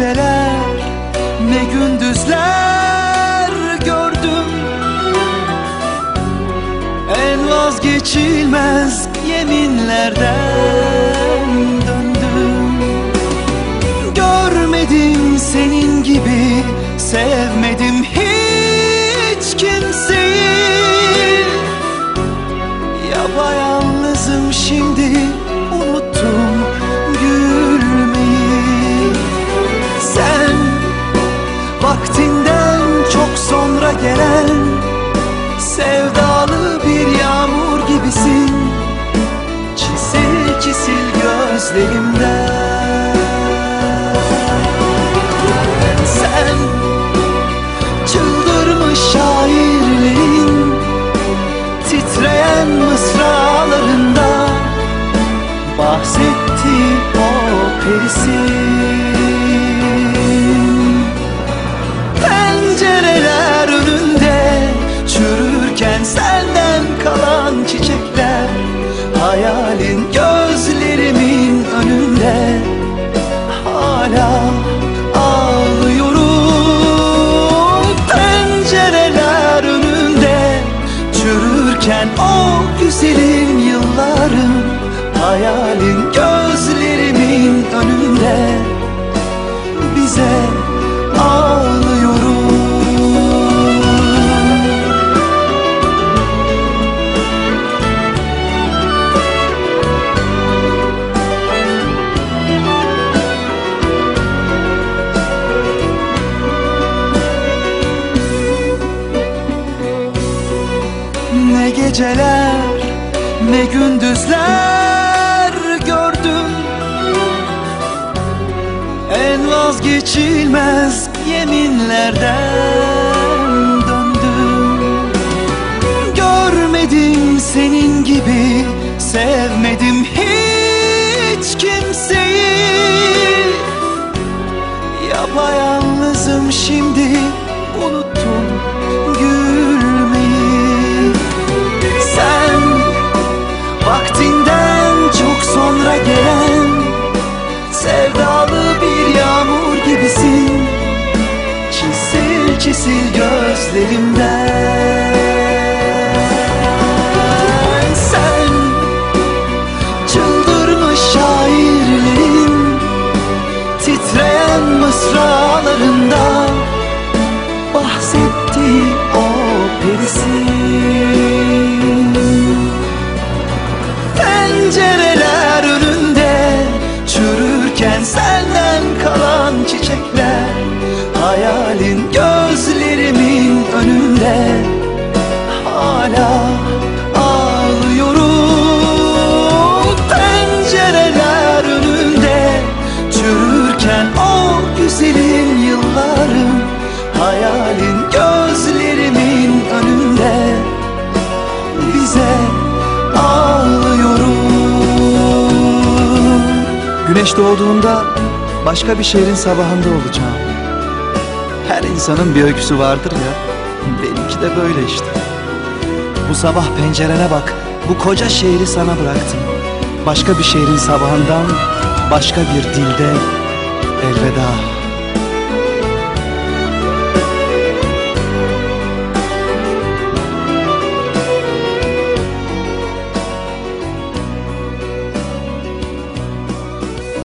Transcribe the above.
geceler ne gündüzler gördüm. En vazgeçilmez yeminlerden Pencereler önünde Çürürken senden kalan çiçekler Hayalin gözlerimin önünde Hala ağlıyorum. Pencereler önünde Çürürken o güzelim yıllarım Hayalin Ne geceler ne gündüzler gördüm. En vazgeçilmez yeminlerden döndüm. Görmedim senin gibi sevmedim hiç kimseyi. Yapayalnızım şimdi unuttum Çisil gözlerimden. Sen çıldırmış şairlerin Titreyen mısralarında Bahsetti o perisin Güneş doğduğunda başka bir şehrin sabahında olacağım. Her insanın bir öyküsü vardır ya. Benimki de böyle işte. Bu sabah pencerene bak. Bu koca şehri sana bıraktım. Başka bir şehrin sabahından Başka bir dilde Elveda